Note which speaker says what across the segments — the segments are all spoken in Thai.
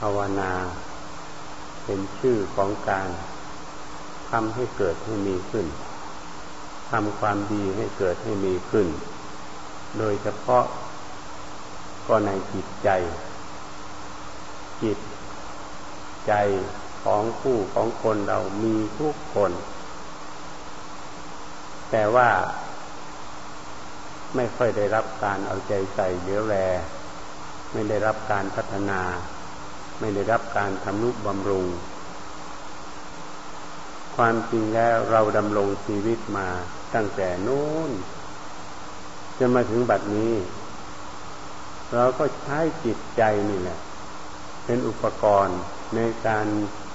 Speaker 1: ภาวนา เป็นชื่อของการทำให้เกิดให้มีขึ้นทำความดีให้เกิดให้มีขึ้น โดยเฉพาะก็ในจิตใจ จิตใจของผู้ของคนเรามีทุกคน แต่ว่าไม่ค่อยได้รับการเอาใจใส่เลี้ยวแล ไม่ได้รับการพัฒนา ไม่ได้รับการทำนุบำรุง ความจริงแล้วเราดำรงชีวิตมาตั้งแต่นู้นจนมาถึงบัดนี้ เราก็ใช้จิตใจนี่แหละ เป็นอุปกรณ์ในการ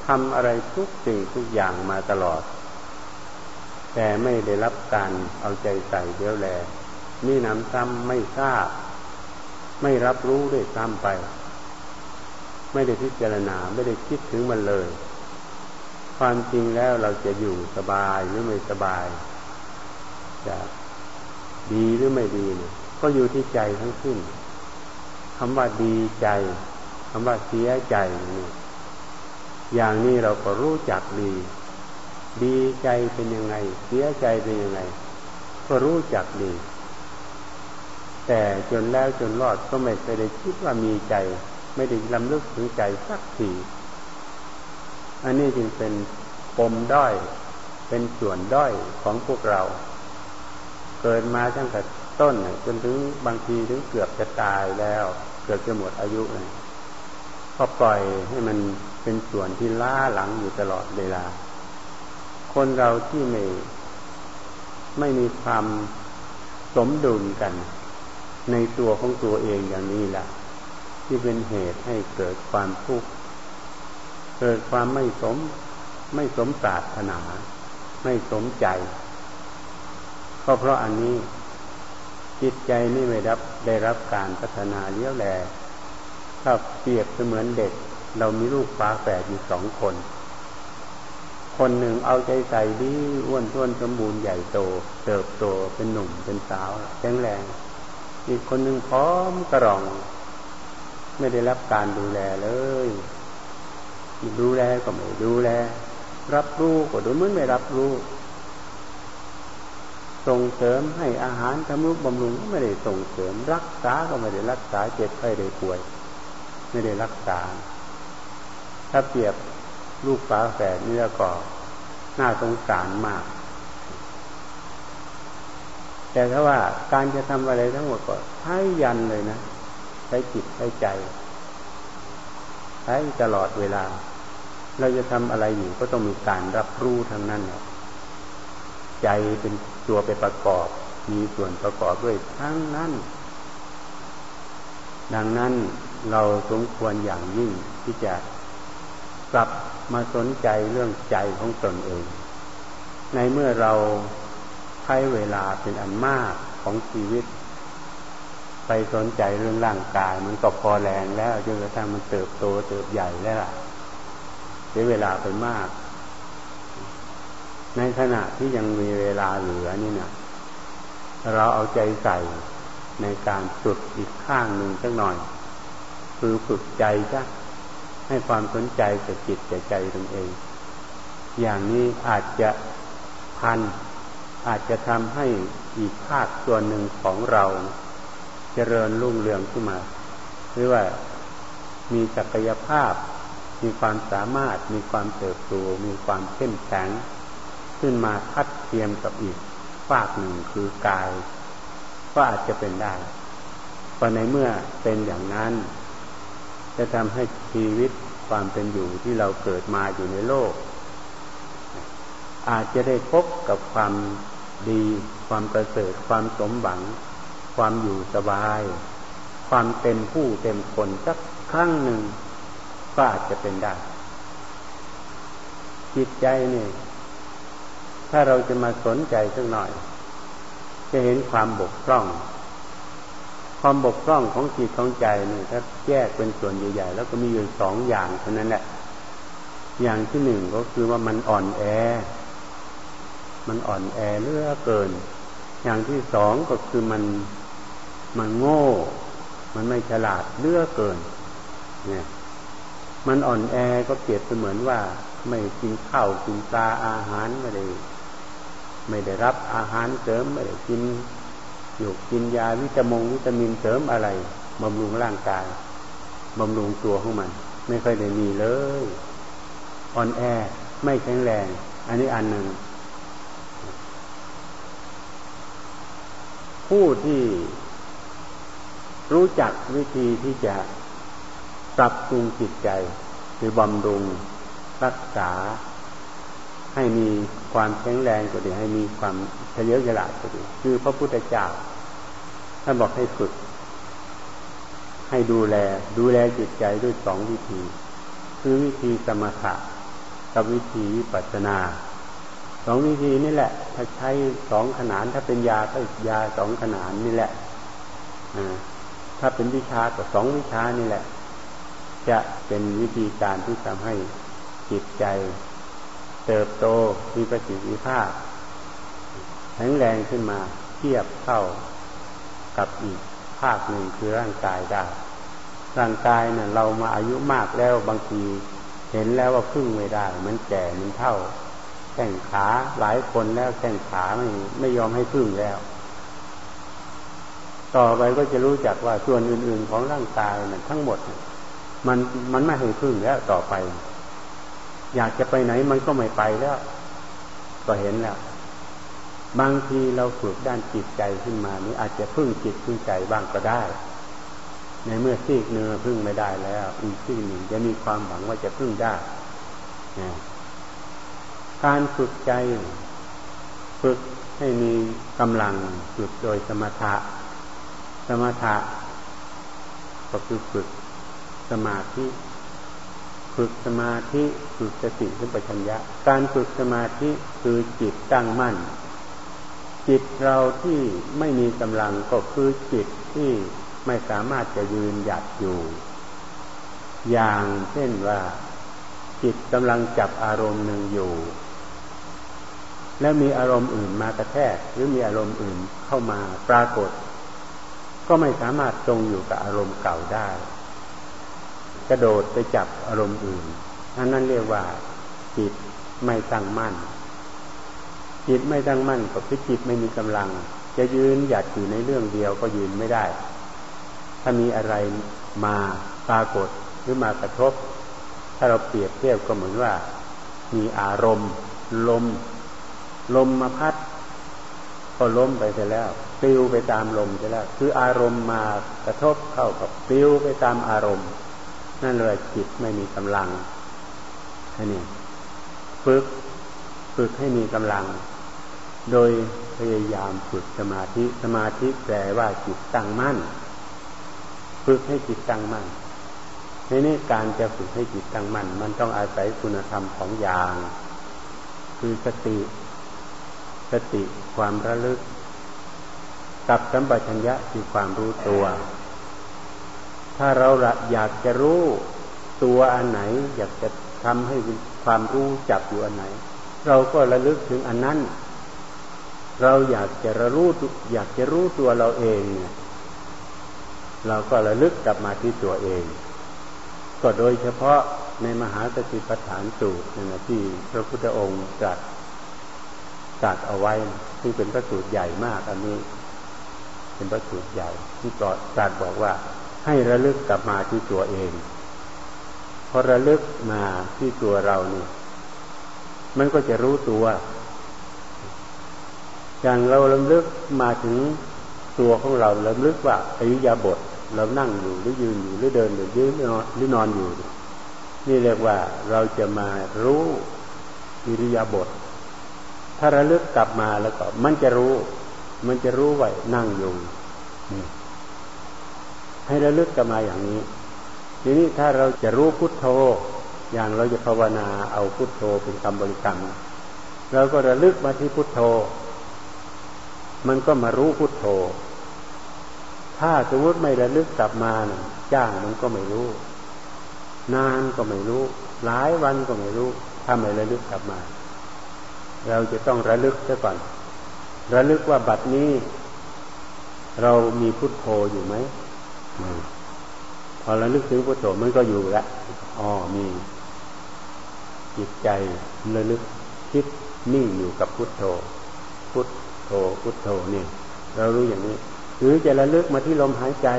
Speaker 1: ทำอะไรทุกสิ่งทุกอย่างมาตลอด แต่ไม่ได้รับการเอาใจใส่เดียวแลนี่น้ำซ้ำไม่ทราบ ไม่รับรู้ด้วยซ้ำไป ไม่ได้พิจารณาไม่ได้คิดถึงมันเลย ความจริงแล้วเราจะอยู่สบายหรือไม่สบาย จะดีหรือไม่ดีเนี่ยก็อยู่ที่ใจทั้งสิ้นคำว่าดีใจคำว่าเสียใจนี่อย่างนี้เราก็รู้จักดี ดีใจเป็นยังไง เสียใจเป็นยังไง ก็รู้จักดี แต่จนแล้วจนรอดก็ไม่เคยได้คิดว่ามีใจ ไม่ได้ลำลึกถึงใจสักทีอันนี้จึงเป็นปมด้อย เป็นส่วนด้อยของพวกเรา เกิดมาตั้งแต่ต้นจนถึงบางทีถึงเกือบจะตายแล้ว เกือบจะหมดอายุเลยก็ปล่อยให้มันเป็นส่วนที่ล้าหลังอยู่ตลอดเวลา คนเราที่ไม่ไม่มีความสมดุลกัน ในตัวของตัวเองอย่างนี้แหละ ที่เป็นเหตุให้เกิดความทุกข์เกิดความไม่สม ไม่สมปรารถนา ไม่สมใจก็เพราะอันนี้จิตใจนี่ไม่รับได้รับการพัฒนาเลี้ยวแลถ้าเปรียบเสมือนเด็ก เรามีลูกฟ้าแฝดอยู่สองคน คนหนึ่งเอาใจใส่ดีอ้วนท้วนสมบูรณ์ใหญ่โต เติบโตเป็นหนุ่มเป็นสาวแข็งแรง อีกคนหนึ่งพร้อมกระรอง ไม่ได้รับการดูแลเลยดูแลก็ไม่ดูแล รับรู้ก็ดูเหมือนไม่รับรู้ ส่งเสริมให้อาหารทำรุบำรุงก็ไม่ได้ส่งเสริม รักษาก็ไม่ได้รักษาเจ็บไข้ได้ป่วย ไม่ได้รักษา ถ้าเปรียบลูกฝาแฝดนี่ก็น่าสงสารมาก แต่ถ้าว่าการจะทำอะไรทั้งหมดก็ใช้ยันเลยนะ ช้จิตใช้ใจใช้ตลอดเวลา เราจะทำอะไรอยู่ก็ต้องมีการรับรู้ทั้งนั้นใจเป็นตัวไปประกอบ มีส่วนประกอบด้วยทั้งนั้น ดังนั้นเราสมควรอย่างยิ่งที่จะกลับมาสนใจเรื่องใจของตนเอง ในเมื่อเราใช้เวลาเป็นอันมากของชีวิต ไปสนใจเรื่องร่างกาย มันก็พอแรงแล้วจนกระทั่งมันเติบโตเติบใหญ่แล้วล่ะเสียเวลาไปมาก ในขณะที่ยังมีเวลาเหลือนี่นะเราเอาใจใส่ในการฝึกอีกข้างหนึ่งสักหน่อย คือฝึกใจจ้ะให้ความสนใจกับจิตกับใจตนเอง อย่างนี้อาจจะพันอาจจะทำให้อีกภาคส่วนหนึ่งของเรา เจริญรุ่งเรืองขึ้นมา หรือว่ามีศักยภาพ มีความสามารถ มีความเติบโต มีความเข้มแข็ง ขึ้นมาทัดเทียมกับอีกฝากหนึ่งคือกาย ก็อาจจะเป็นได้เพราะในเมื่อเป็นอย่างนั้น จะทำให้ชีวิตความเป็นอยู่ที่เราเกิดมาอยู่ในโลก อาจจะได้พบกับความดี ความประเสริฐความสมหวัง ความอยู่สบาย ความเต็มผู้เต็มคนสักครั้งหนึ่งก็อาจจะเป็นได้ จิตใจนี่ถ้าเราจะมาสนใจสักหน่อย จะเห็นความบกพร่อง ความบกพร่องของจิตของใจนี่ถ้าแยกเป็นส่วนใหญ่ๆแล้วก็มีอยู่สองอย่างเท่านั้นแหละอย่างที่หนึ่งก็คือว่ามันอ่อนแอ มันอ่อนแอเลือเกิน อย่างที่สองก็คือมัน มันโง่ มันไม่ฉลาดเลือเกิน เนี่ย มันอ่อนแอก็เปรียบเสมือนว่า ไม่กินข้าวกินปลาอาหารไม่ได้ ไม่ได้รับอาหารเสริมไม่ได้กินอยู่กินยาวิตามงวิตามินเสริมอะไรบำรุงร่างกายบำรุงตัวของมัน ไม่ค่อยได้มีเลยอ่อนแอไม่แข็งแรง อันนี้อันหนึ่งผู้ที่ รู้จักวิธีที่จะปรับปรุงจิตใจ หรือบำรุงรักษา ให้มีความแข็งแรงก็ดีให้มีความเฉลียวฉลาดก็ดีคือพระพุทธเจ้าท่านบอกให้ฝึก ให้ดูแล ดูแลจิตใจด้วยสองวิธี คือวิธีสมถะกับวิธีวิปัสนาสองวิธีนี่แหละ ถ้าใช้สองขนานถ้าเป็นยาก็ยาสองขนานนี่แหละอ่า ถ้าเป็นวิชาก็สองวิชานี่แหละ จะเป็นวิธีการที่ทำให้จิตใจ เติบโตมีประสิทธิภาพแข็งแรงขึ้นมาเทียบเท่ากับอีกภาคหนึ่งคือร่างกายได้ ร่างกายเนะ่ยเรามาอายุมากแล้วบางทีเห็นแล้วว่าพึ่งไม่ได้ มันแก่มันเท่าแข้งขาหลายคนแล้วแข้งขาไม่ไม่ยอมให้พึ่งแล้ว ต่อไปก็จะรู้จักว่าส่วนอื่น ๆ ของร่างกายนะทั้งหมด มันมันไม่ให้พึ่งแล้วต่อไป อยากจะไปไหนมันก็ไม่ไปแล้ว ก็เห็นแล้ว บางทีเราฝึกด้านจิตใจขึ้นมานี้อาจจะพึ่งจิตพึ่งใจบ้างก็ได้ ในเมื่อซีกเนื้อพึ่งไม่ได้แล้ว อีกซีกหนึ่งจะมีความหวังว่าจะพึ่งได้การฝึกใจ ฝึกให้มีกำลังฝึกโดยสมถะ สมถะก็คือฝึกสมาธิฝึกสมาธิฝึกสติสัมปชัญญะ การฝึกสมาธิคือจิตตั้งมั่น จิตเราที่ไม่มีกำลังก็คือจิตที่ไม่สามารถจะยืนหยัดอยู่ อย่างเช่นว่าจิตกำลังจับอารมณ์หนึ่งอยู่ แล้วมีอารมณ์อื่นมากระแทกหรือมีอารมณ์อื่นเข้ามาปรากฏ ก็ไม่สามารถทรงอยู่กับอารมณ์เก่าได้ กระโดดไปจับอารมณ์อื่น อันนั้นเรียกว่า จิตไม่ตั้งมั่น จิตไม่ตั้งมั่นก็คือจิตไม่มีกำลัง จะยืนหยัดอยู่ในเรื่องเดียวก็ยืนไม่ได้ ถ้ามีอะไรมาปรากฏหรือมากระทบ ถ้าเราเปรียบเทียบก็เหมือนว่า มีอารมณ์ ลม ลมมาพัด ก็ล้มไปเสร็จแล้วปลิวไปตามลมเสร็จแล้ว คืออารมณ์มากระทบเข้ากับปลิวไปตามอารมณ์ นั่นเลยจิตไม่มีกำลังอันนี้ฝึกฝึกให้มีกำลัง โดยพยายามฝึกสมาธิสมาธิแปลว่าจิตตั้งมั่น ฝึกให้จิตตั้งมั่นในนี้การจะฝึกให้จิตตั้งมั่นมันต้องอาศัยคุณธรรมของอย่าง คือสติ สติ ความระลึก กับสัมปชัญญะคือความรู้ตัว ถ้าเราอยากจะรู้ตัวอันไหน อยากจะทำให้ความรู้จับอยู่อันไหน เราก็ระลึกถึงอันนั้น เราอยากจะระรู้อยากจะรู้ตัวเราเองเนี่ยเราก็ระลึกกลับมาที่ตัวเอง ก็โดยเฉพาะในมหาสติปัฏฐานสูตรนะที่พระพุทธองค์ตรัส ตัดเอาไว้ซึ่เป็นพระสูตรใหญ่มาก อันนี้ เป็นพระสูตรใหญ่ ที่ตรัสบอกว่า ให้ระลึกกลับมาที่ตัวเองพอระลึกมาที่ตัวเรานี่มันก็จะรู้ตัว อย่างเราระลึกมาถึงตัวของเราระลึกว่าอิยาบทเรานั่งอยู่หรือยืนอยู่หรือเดินหรือยืนหรือนอนอยู่ นี่เรียกว่าเราจะมารู้อิริยาบถ ถ้าระลึกกลับมาแล้วก็ มันจะรู้ มันจะรู้ไว่านั่งอยู่ให้ระลึกกลับมาอย่างนี้ ทีนี้ถ้าเราจะรู้พุทโธ อย่างเราจะภาวนาเอาพุทโธเป็นคำบริกรรมเราก็ระลึกมาที่พุทโธ มันก็มารู้พุทโธ ถ้าสมมติไม่ระลึกกลับมานะจ้างมันก็ไม่รู้ นานก็ไม่รู้ หลายวันก็ไม่รู้ ถ้าไม่ระลึกกลับมา เราจะต้องระลึกซะก่อน ระลึกว่าบัดนี้ เรามีพุทโธอยู่ไหมพอระลึกถึงพุทโธมันก็อยู่ละอ๋อมีจิตใจระลึกคิดนิ่งอยู่กับพุทโธ พุทโธพุทโธนี่เรารู้อย่างนี้หรือจะระลึกมาที่ลมหายใจ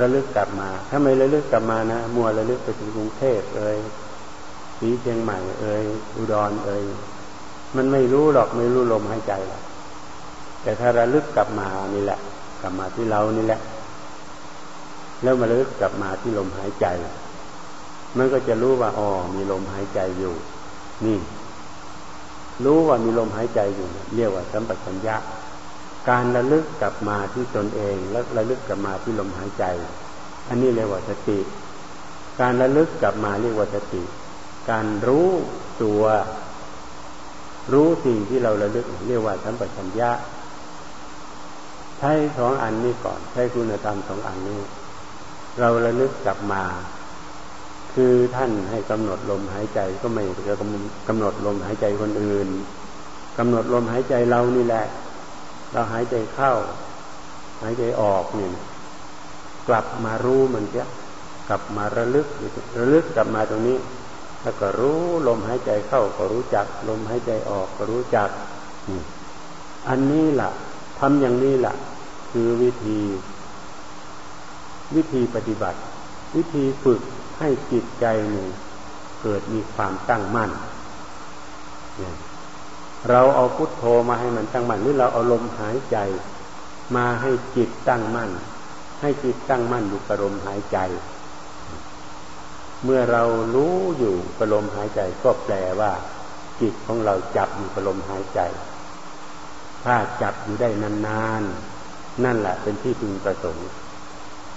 Speaker 1: ระลึกกลับมา ถ้าไม่ระลึกกลับมานะมัวระลึกไปถึงกรุงเทพเอ่ย สีเชียงใหม่เอ่ยอุดรเอ่ยมันไม่รู้หรอกไม่รู้ลมหายใจหรอกแต่ถ้าระลึกกลับมานี่แหละ กลับมาที่เรานี่แหละ แล้วมาระลึกกลับมาที่ลมหายใจ มันก็จะรู้ว่าอ๋อมีลมหายใจอยู่ นี่ รู้ว่ามีลมหายใจอยู่เรียกว่าสัมปชัญญะการระลึกกลับมาที่ตนเอง แล้วระลึกกลับมาที่ลมหายใจ อันนี้เรียกว่าสติ การระลึกกลับมาเรียกว่าสติ การรู้ตัว รู้สิ่งที่เราระลึกเรียกว่าสัมปชัญญะใช้สองอันนี้ก่อน ใช้คุณธรรมสองอันนี้ เราระลึกกลับมา คือท่านให้กำหนดลมหายใจก็ไม่จะกำหนดลมหายใจคนอื่นกำหนดลมหายใจเรานี่แหละ เราหายใจเข้า หายใจออกเนี่ยกลับมารู้มันจะกลับมาระลึกระลึกกลับมาตรงนี้ ถ้าก็รู้ลมหายใจเข้าก็รู้จัก ลมหายใจออกก็รู้จัก อันนี้ล่ะทำอย่างนี้ล่ะ คือวิธี วิธีปฏิบัติ วิธีฝึกให้จิตใจหนึ่งเกิดมีความตั้งมั่น เราเอาพุทโธมาให้มันตั้งมั่นหรือเราเอาลมหายใจ มาให้จิตตั้งมั่น ให้จิตตั้งมั่นอยู่กับลมหายใจ เมื่อเรารู้อยู่กับลมหายใจก็แปลว่า จิตของเราจับอยู่กับลมหายใจ ถ้าจับอยู่ได้นานๆ นั่นแหละเป็นที่พึงประสงค์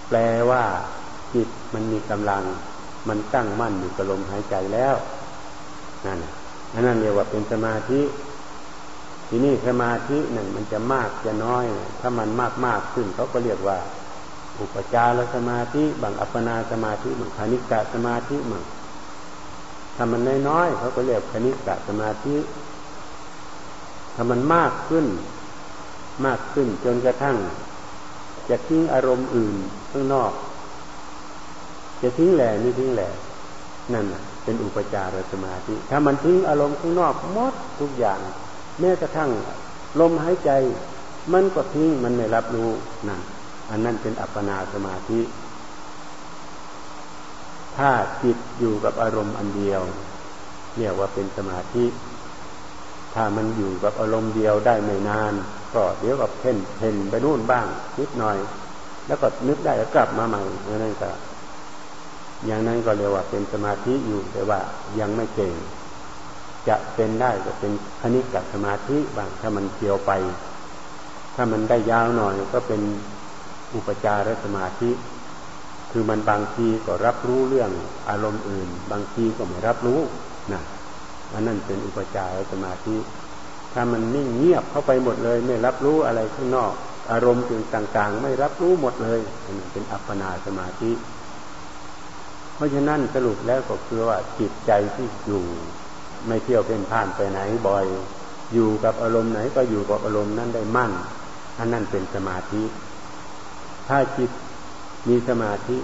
Speaker 1: แปลว่าจิตมันมีกำลัง มันตั้งมั่นอยู่กับลมหายใจแล้วนั่นอันนั้นเรียกว่าเป็นสมาธิ ทีนี้สมาธิหนั่นมันจะมากจะน้อย ถ้ามันมากมากขึ้นเขาก็เรียกว่า อุปจารสมาธิบางอัปปนาสมาธิบางคณิกะสมาธิบางถ้ามันน้อยๆเขาก็เรียกคณิกะสมาธิถ้ามันมากขึ้น มากขึ้นจนกระทั่ง จะทิ้งอารมณ์อื่นข้างนอก จะทิ้งแหล่นี่ทิ้งแหล่นั่นเป็นอุปจารสมาธิ ถ้ามันทิ้งอารมณ์ข้างนอกหมดทุกอย่าง แม้กระทั่งลมหายใจ มันก็ทิ้งมันไม่รับรู้นั่น อันนั้นเป็นอัปปนาสมาธิ ถ้าจิตอยู่กับอารมณ์อันเดียวเรียกว่าเป็นสมาธิ ถ้ามันอยู่กับอารมณ์เดียวได้ไม่นาน ก็เดี๋ยวกับเพ่นเพ่นไปนู่นบ้าง นิดหน่อย แล้วก็นึกได้แล้วกลับมาใหม่นั่นก็อย่างนั้นก็เรียกว่าเป็นสมาธิอยู่แต่ว่ายังไม่เก่ง จะเป็นได้ก็เป็นคณิกสมาธิบางถ้ามันเกี่ยวไป ถ้ามันได้ยาวหน่อยก็เป็น อุปจารสมาธิ คือมันบางทีก็รับรู้เรื่องอารมณ์อื่น บางทีก็ไม่รับรู้นะอันนั้นเป็นอุปจารสมาธิ ถ้ามันนิ่งเงียบเข้าไปหมดเลย ไม่รับรู้อะไรข้างนอก อารมณ์ต่างๆ ไม่รับรู้หมดเลยอันนั้นเป็นอัปปนาสมาธิ เพราะฉะนั้นสรุปแล้วก็คือว่าจิตใจที่อยู่ไม่เที่ยวเป็นผ่านไปไหนบ่อย อยู่กับอารมณ์ไหนก็อยู่กับอารมณ์นั้นได้มั่นอันนั้นเป็นสมาธิ ถ้าจิตมีสมาธิ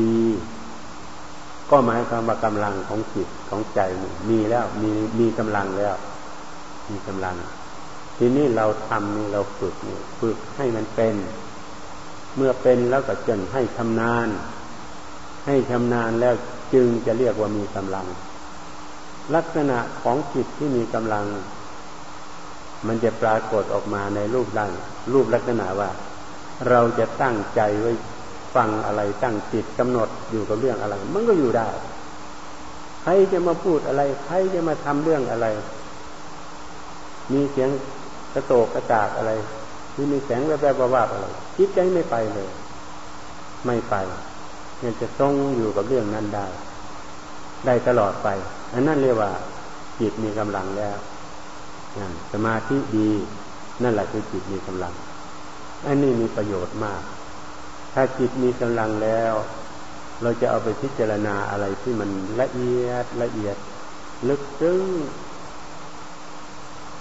Speaker 1: ดี ก็หมายความว่ากำลังของจิตของใจมีแล้วมีมีกำลังแล้ว มีกำลัง ทีนี้เราทำนี่เราฝึกนี่ฝึกให้มันเป็น เมื่อเป็นแล้วก็จนให้ทำนานให้ชำนาญแล้วจึงจะเรียกว่ามีกำลัง ลักษณะของจิตที่มีกำลัง มันจะปรากฏออกมาในรูปร่างรูปลักษณะว่า เราจะตั้งใจไว้ฟังอะไรตั้งจิตกำหนดอยู่กับเรื่องอะไร มันก็อยู่ได้ ใครจะมาพูดอะไร ใครจะมาทำเรื่องอะไร มีเสียงกระโตกกระจากอะไรหรือมีแสงแวบๆว่าอะไรจิตใจไม่ไปเลย ไม่ไปเนี่ยจะทรงอยู่กับเรื่องนั้นได้ ได้ตลอดไป อันนั้นเรียกว่า จิตมีกำลังแล้วสมาธิดี นั่นแหละคือจิตมีกำลัง อันนี้มีประโยชน์มาก ถ้าจิตมีกำลังแล้ว เราจะเอาไปพิจารณาอะไรที่มันละเอียดละเอียด ลึกซึ้ง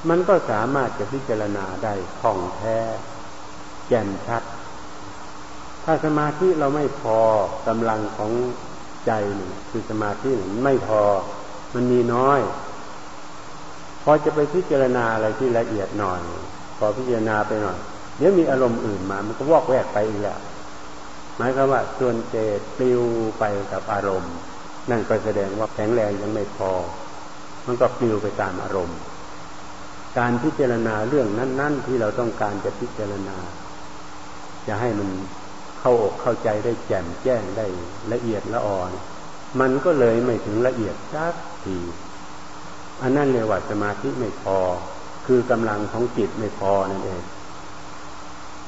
Speaker 1: มันก็สามารถจะพิจารณาได้ท่องแท้ แจ่มชัด ถ้าสมาธิเราไม่พอกำลังของใจนี่คือสมาธิไม่พอ มันมีน้อย พอจะไปพิจารณาอะไรที่ละเอียดหน่อย พอพิจารณาไปหน่อย เดี๋ยวมีอารมณ์อื่นมา มันก็วอกแวกไปอีกแล้วหมายความว่าส่วนเจตปลิวไปกับอารมณ์ นั่นก็แสดงว่าแข็งแรงยังไม่พอ มันก็ปลิวไปตามอารมณ์ การพิจารณาเรื่องนั้น ๆ ที่เราต้องการจะพิจารณา จะให้มันเข้าอกเข้าใจได้แจ่มแจ้งได้ละเอียดละอ่อน มันก็เลยไม่ถึงละเอียดสักทีอันนั้นเรียกว่าสมาธิไม่พอ คือกำลังของจิตไม่พอนั่นเอง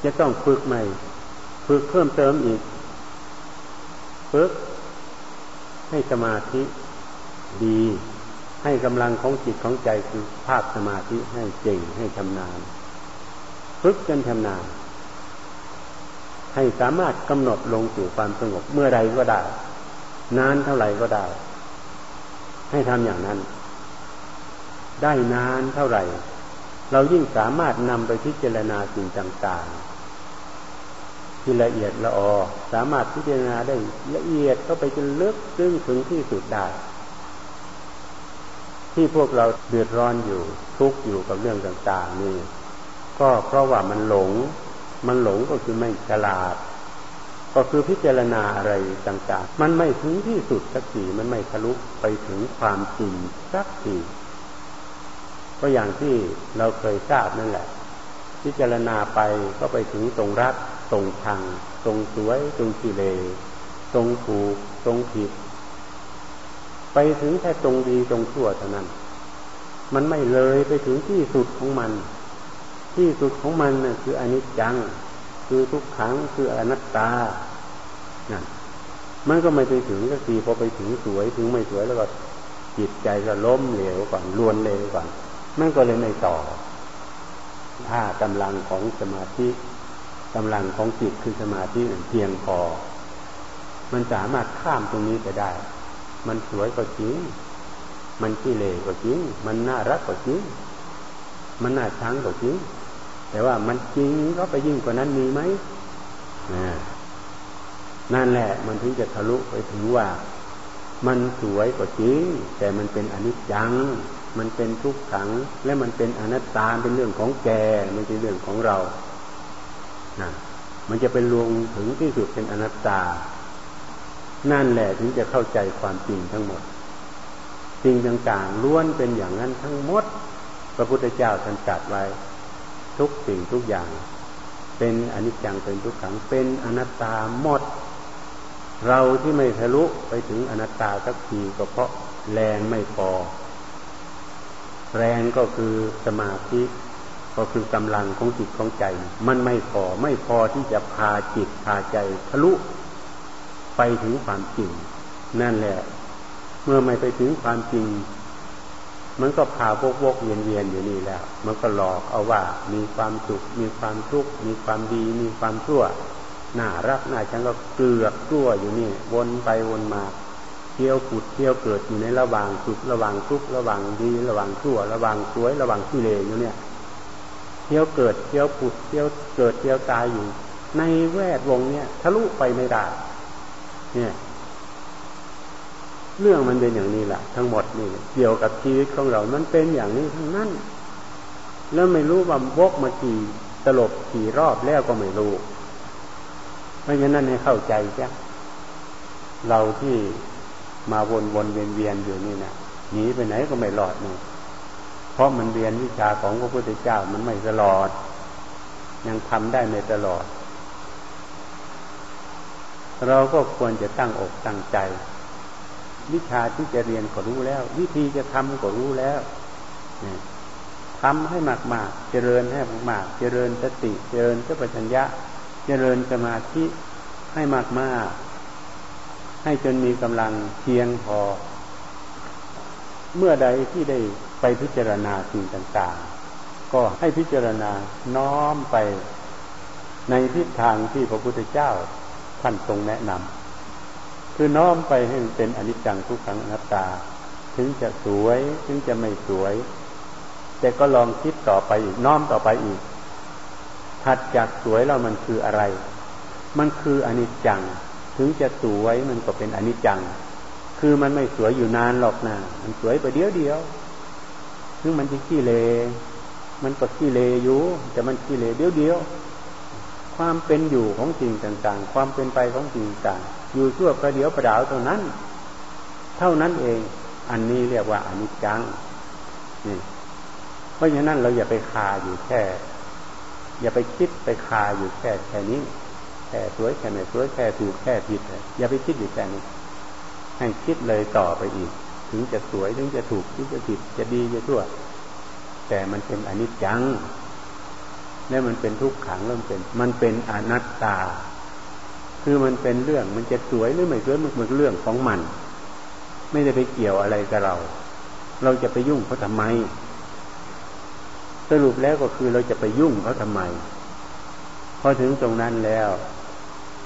Speaker 1: จะต้องฝึกใหม่ ฝึกเพิ่มเติมอีก ฝึก ให้สมาธิดี ให้กำลังของจิตของใจคือภาคสมาธิให้เก่งให้ชำนาญ ฝึกจนชำนาญ ให้สามารถกำหนดลงสู่ความสงบเมื่อใดก็ได้ นานเท่าไหร่ก็ได้ ให้ทำอย่างนั้น ได้นานเท่าไหร่เรายิ่งสามารถนำไปพิจารณาสิ่งต่างๆ ที่ละเอียดละออสามารถพิจารณาได้ละเอียดเข้าไปจนลึกซึ้งถึงที่สุดได้ ที่พวกเราเดือดร้อนอยู่ทุกข์อยู่กับเรื่องต่าง ๆ นี่ ก็เพราะว่ามันหลง มันหลงก็คือไม่ฉลาด ก็คือพิจารณาอะไรต่าง ๆ มันไม่ถึงที่สุดสักทีมันไม่ทะลุไปถึงความจริงสักทีก็อย่างที่เราเคยทราบนั่นแหละ พิจารณาไปก็ไปถึงตรงรักตรงชัง ตรงสวย ตรงกิเลตรงถูก ตรงผิด ไปถึงแค่ตรงดีตรงชั่วเท่านั้น มันไม่เลยไปถึงที่สุดของมัน ที่สุดของมันน่ะคืออนิจจัง คือทุกขังคืออนัตตานั่นมันก็ไม่ไปถึงก็ทีพอไปถึงสวยถึงไม่สวยแล้วก็จิตใจก็ล้มเหลวก่อนลวนเลวก่อนมันก็เลยไม่ต่อ ถ้ากำลังของสมาธิกำลังของจิตคือสมาธิเพียงพอ มันสามารถข้ามตรงนี้ไปได้ มันสวยก็จริง มันขี้เลก็จริง มันน่ารักก็จริง มันน่าชังก็จริง แต่ว่ามันจริงก็ไปยิ่งกว่านั้นมีไหมนั่นแหละมันถึงจะทะลุไปถึงว่า มันสวยก็จริง แต่มันเป็นอนิจจัง มันเป็นทุกขัง และมันเป็นอนัตตาเป็นเรื่องของแกไม่ใช่เรื่องของเรานะมันจะเป็นรวงถึงที่สุดเป็นอนัตตา นั่นแหละถึงจะเข้าใจความจริงทั้งหมดสิ่งต่างๆล้วนเป็นอย่างนั้นทั้งหมด พระพุทธเจ้าท่านตรัสไว้ ทุกสิ่งทุกอย่าง เป็นอนิจจังเป็นทุกขังเป็นอนัตตาหมด เราที่ไม่ทะลุไปถึงอนัตตาสักทีก็เพราะแรงไม่พอ แรงก็คือสมาธิก็คือกำลังของจิตของใจ มันไม่พอไม่พอที่จะพาจิตพาใจทะลุไปถึงความจริง นั่นแหละ เมื่อไม่ไปถึงความจริง มันก็พาวกวกเวียนเวียนอยู่นี่แล้ว มันก็หลอกเอาว่า มีความสุขมีความทุกข์มีความดี มีความชั่วน่ารักน่าชังก็เกลือกกลัวอยู่นี่ วนไปวนมา เที่ยวผุดเที่ยวเกิดอยู่ในระหว่างสุขระหว่างทุกข์ระหว่างดีระหว่างชั่ว ระหว่างสวยระหว่างที่เลอยู่เนี่ยเที่ยวเกิดเที่ยวผุดเที่ยวเกิดเที่ยวตายอยู่ ในแวดวงเนี้ยทะลุไปไม่ได้เนี่ย เรื่องมันเป็นอย่างนี้แหละทั้งหมดนี่เกี่ยวกับชีวิตของเรา มันเป็นอย่างนี้ทั้งนั้น แล้วไม่รู้ว่าวกมากี่ตลบกี่รอบแล้วก็ไม่รู้ เพราะฉะนั้นให้เข้าใจจ้ะเราที่ มาวนวนเวียนเวียนอยู่นี่นะหนีไปไหนก็ไม่รอดนี่เพราะมันเรียนวิชาของพระพุทธเจ้ามันไม่ตลอด ยังทำได้ไม่ตลอด เราก็ควรจะตั้งอกตั้งใจ วิชาที่จะเรียนก็รู้แล้ว วิธีจะทำก็รู้แล้วทำให้มากๆ เจริญให้มากๆ เจริญสติ เจริญสัพพัญญะ เจริญสมาธิให้มากๆ ให้จนมีกำลังเพียงพอ เมื่อใดที่ได้ไปพิจารณาสิ่งต่างๆ ก็ให้พิจารณาน้อมไปในทิศทางที่พระพุทธเจ้าท่านทรงแนะนำคือน้อมไปให้เป็นอนิจจังทุกขังอนัตตา ถึงจะสวยถึงจะไม่สวย แต่ก็ลองคิดต่อไปอีกน้อมต่อไปอีกถัดจากสวยแล้วมันคืออะไร มันคืออนิจจัง ถึงจะสวยมันก็เป็นอนิจจัง คือมันไม่สวยอยู่นานหรอกนะมันสวยไปเดียวเดียวถึงมันจะขี้เลมันก็ขี้เลอยู่แต่มันขี้เลเดียวเดียวความเป็นอยู่ของสิ่งต่างๆ ความเป็นไปของสิ่งต่างอยู่ชั่วประเดียวประดาวเท่านั้น เท่านั้นเอง อันนี้เรียกว่าอนิจจังนี่เพราะฉะนั้นเราอย่าไปคาอยู่แค่ อย่าไปคิดไปคาอยู่แค่แค่นี้ แค่สวยแค่ไหนสวยแค่ถูกแค่ผิดอย่าไปคิดอยู่แค่นี้ให้คิดเลยต่อไปอีก ถึงจะสวยถึงจะถูกถึงจะผิดจะดีจะชั่ว แต่มันเป็นอนิจจัง และมันเป็นทุกขังเริ่มเป็น มันเป็นอนัตตา คือมันเป็นเรื่องมันจะสวยหรือไม่สวยมันเป็นเรื่องของมัน ไม่ได้ไปเกี่ยวอะไรกับเรา เราจะไปยุ่งเขาทำไม สรุปแล้วก็คือเราจะไปยุ่งเขาทำไม พอถึงตรงนั้นแล้ว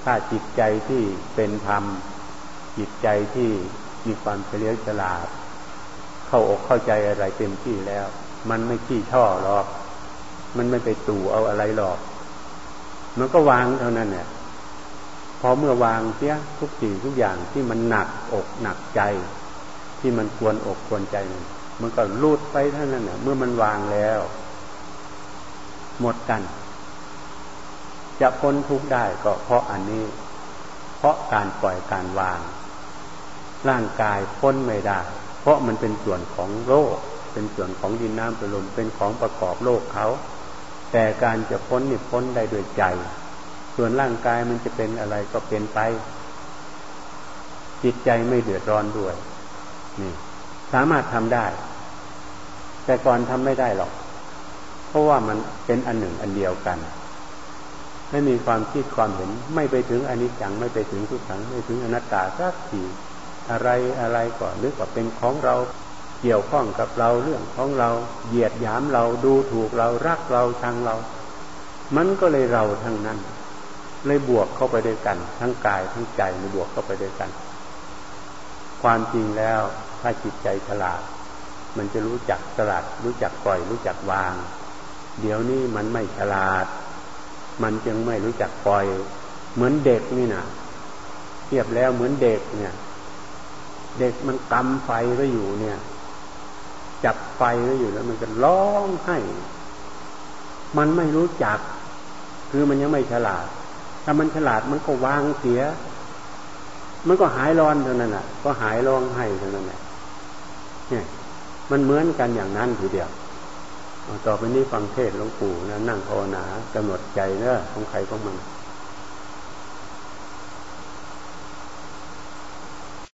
Speaker 1: ถ้าจิตใจที่เป็นธรรม จิตใจที่มีความเฉลียวฉลาด เข้าอกเข้าใจอะไรเต็มที่แล้ว มันไม่ขี้ช่อหรอก มันไม่ไปตู่เอาอะไรหรอก มันก็วางเท่านั้นเนี่ยพอเมื่อวางเสียทุกสิ่งทุกอย่างที่มันหนักอกหนักใจ ที่มันควรอกควรใจมันก็ลูดไปเท่านั้นเนี่ยเมื่อมันวางแล้ว หมดกัน จะพ้นทุกข์ได้ก็เพราะอันนี้ เพราะการปล่อยการวาง ร่างกายพ้นไม่ได้ เพราะมันเป็นส่วนของโลก เป็นส่วนของดินน้ำลมเป็นของประกอบโลกเขาแต่การจะพ้นนี่พ้นได้ด้วยใจ ส่วนร่างกายมันจะเป็นอะไรก็เป็นไป จิตใจไม่เดือดร้อนด้วย นี่ สามารถทำได้ แต่ก่อนทำไม่ได้หรอก เพราะว่ามันเป็นอันหนึ่งอันเดียวกัน ไม่มีความคิดความเห็น ไม่ไปถึงอนิจจังไม่ไปถึงทุกขังไม่ถึงอนัตตาสักทีอะไรอะไรก่อนนึกว่าเป็นของเราเกี่ยวข้องกับเราเรื่องของเราเหยียดหยามเราดูถูกเรารักเราชังเรา มันก็เลยเราทั้งนั้น เลยบวกเข้าไปด้วยกัน ทั้งกายทั้งใจมันบวกเข้าไปด้วยกัน ความจริงแล้วถ้าจิตใจฉลาด มันจะรู้จักสลัดรู้จักปล่อยรู้จักวาง เดี๋ยวนี้มันไม่ฉลาด มันจึงไม่รู้จักปล่อย เหมือนเด็กนี่นะเทียบแล้วเหมือนเด็กเนี่ย เด็กมันกำไฟไว้อยู่เนี่ย จับไฟไว้อยู่แล้วมันก็ร้องไห้ มันไม่รู้จัก คือมันยังไม่ฉลาด ถ้ามันฉลาดมันก็วางเสีย มันก็หายร้อนเท่านั้นแหละก็หายร้องไห้เท่านั้นแหละเนี่ย มันเหมือนกันอย่างนั้นทีเดียว ต่อไปนี้ฟังเทศหลวงปู่นะนั่งภาวนากำหนดใจเนอะของใครของมัน